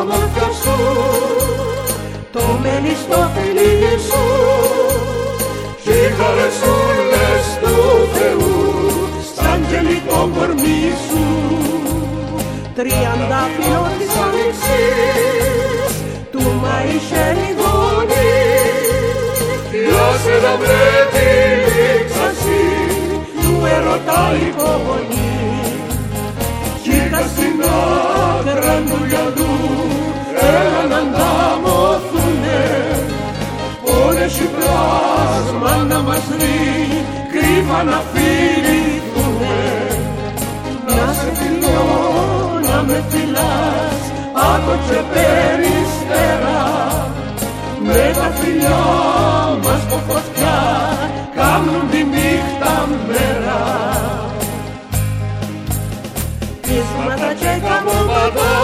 ομορφιά σου. Το μελιστόφιλι σου κι οι χαρεσούλες του Θεού στα αγγελικό κορμί σου τριάντα φύλλο της άνοιξης του Μαϊσέλη γονεί για σένα βρε τη λήξαση του ερωτά υπομονή να ανταμωθούνε όλες οι πλάσμα να μας δει κρύβα να φιληθούνε να σε φιλώ, να με φυλάς από και περιστέρα με τα φιλιά μας που φωτιά κάνουν τη νύχτα μέρα Πείσματα και καμποβατά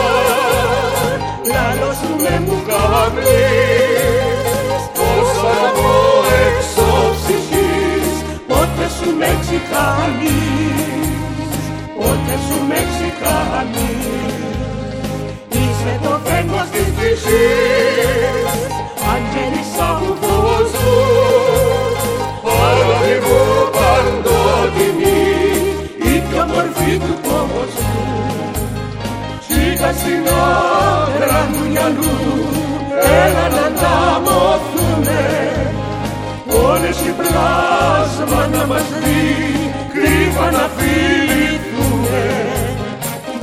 στην άκρα του γυαλού έλα να ανταμωθούνε όλες οι πλάσμα να μας δει κρύβα να φιληθούνε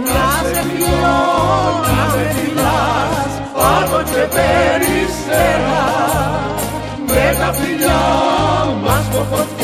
να σε φιλώ, να με φιλάς Άδω και περιστέρα με τα φιλιά μας που φωτιά